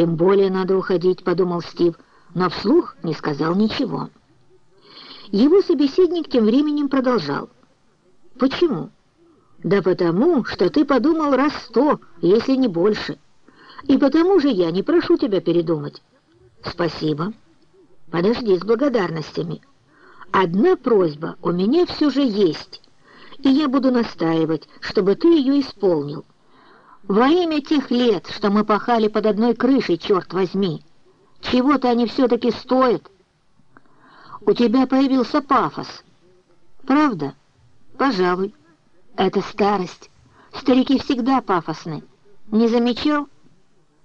«Тем более надо уходить», — подумал Стив, но вслух не сказал ничего. Его собеседник тем временем продолжал. «Почему?» «Да потому, что ты подумал раз сто, если не больше. И потому же я не прошу тебя передумать». «Спасибо. Подожди с благодарностями. Одна просьба у меня все же есть, и я буду настаивать, чтобы ты ее исполнил. Во имя тех лет, что мы пахали под одной крышей, черт возьми, чего-то они все-таки стоят». У тебя появился пафос. Правда? Пожалуй. Это старость. Старики всегда пафосны. Не замечал?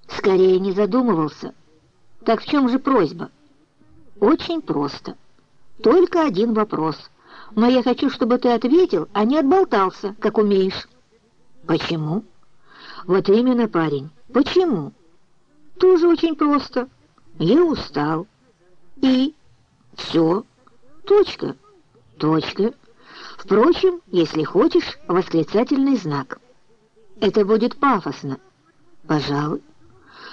Скорее не задумывался. Так в чем же просьба? Очень просто. Только один вопрос. Но я хочу, чтобы ты ответил, а не отболтался, как умеешь. Почему? Вот именно, парень. Почему? Тоже очень просто. Я устал. И... Все. Точка. Точка. Впрочем, если хочешь, восклицательный знак. Это будет пафосно. Пожалуй.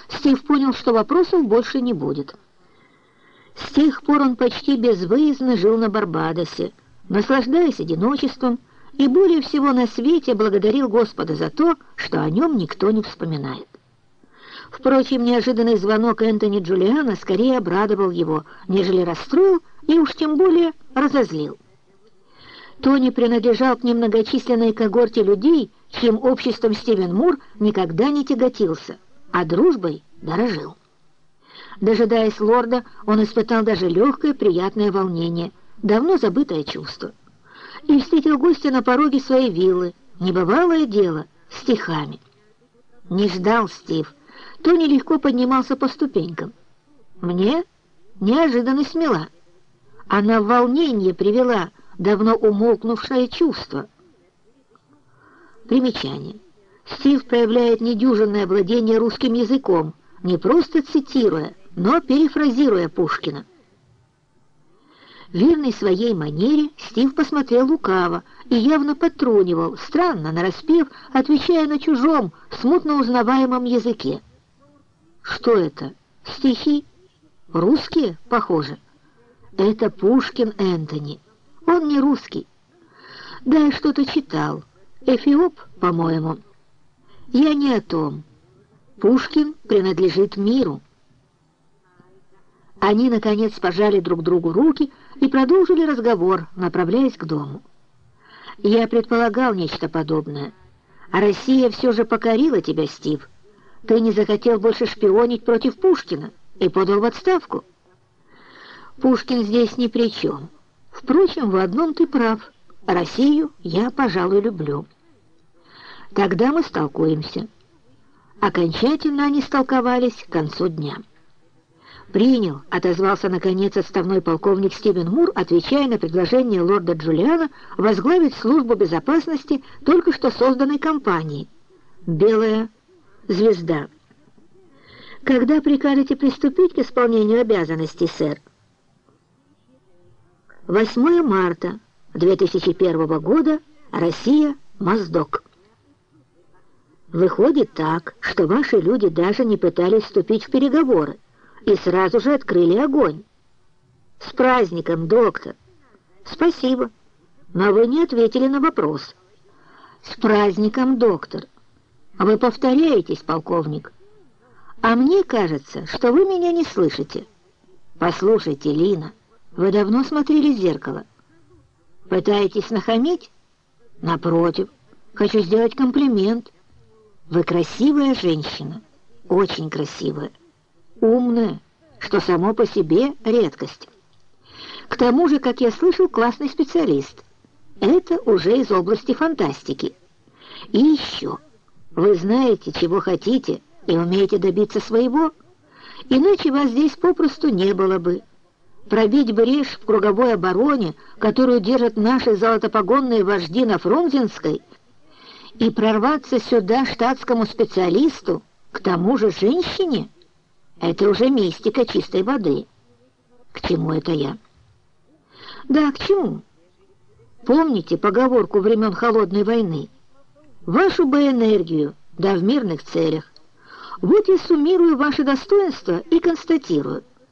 Стив понял, что вопросов больше не будет. С тех пор он почти безвыездно жил на Барбадосе, наслаждаясь одиночеством, и более всего на свете благодарил Господа за то, что о нем никто не вспоминает. Впрочем, неожиданный звонок Энтони Джулиана скорее обрадовал его, нежели расстроил и уж тем более разозлил. Тони принадлежал к немногочисленной когорте людей, чьим обществом Стивен Мур никогда не тяготился, а дружбой дорожил. Дожидаясь лорда, он испытал даже легкое приятное волнение, давно забытое чувство. И встретил гостя на пороге своей виллы, небывалое дело, стихами. Не ждал Стив, Тони легко поднимался по ступенькам. Мне неожиданно смела. Она в волнение привела давно умолкнувшее чувство. Примечание. Стив проявляет недюжинное владение русским языком, не просто цитируя, но перефразируя Пушкина. Верный своей манере, Стив посмотрел лукаво и явно подтрунивал, странно, нараспев, отвечая на чужом, смутно узнаваемом языке. Что это? Стихи? Русские, похоже. Это Пушкин Энтони. Он не русский. Да, я что-то читал. Эфиоп, по-моему. Я не о том. Пушкин принадлежит миру. Они, наконец, пожали друг другу руки и продолжили разговор, направляясь к дому. Я предполагал нечто подобное. А Россия все же покорила тебя, Стив. Ты не захотел больше шпионить против Пушкина и подал в отставку. Пушкин здесь ни при чем. Впрочем, в одном ты прав. Россию я, пожалуй, люблю. Тогда мы столкуемся. Окончательно они столковались к концу дня. «Принял», — отозвался, наконец, отставной полковник Стивен Мур, отвечая на предложение лорда Джулиана возглавить службу безопасности только что созданной компании. «Белая звезда. Когда прикажете приступить к исполнению обязанностей, сэр? 8 марта 2001 года, Россия, Моздок. Выходит так, что ваши люди даже не пытались вступить в переговоры и сразу же открыли огонь. С праздником, доктор. Спасибо, но вы не ответили на вопрос. С праздником, доктор. Вы повторяетесь, полковник. А мне кажется, что вы меня не слышите. Послушайте, Лина, вы давно смотрели в зеркало. Пытаетесь нахамить? Напротив, хочу сделать комплимент. Вы красивая женщина, очень красивая, умная, что само по себе редкость. К тому же, как я слышал, классный специалист. Это уже из области фантастики. И еще... Вы знаете, чего хотите, и умеете добиться своего, иначе вас здесь попросту не было бы. Пробить брешь в круговой обороне, которую держат наши золотопогонные вожди на Фрунзенской, и прорваться сюда штатскому специалисту, к тому же женщине, это уже мистика чистой воды. К чему это я? Да, к чему? Помните поговорку времен Холодной войны? Вашу бы энергию, да в мирных целях. Вот я суммирую ваши достоинства и констатирую.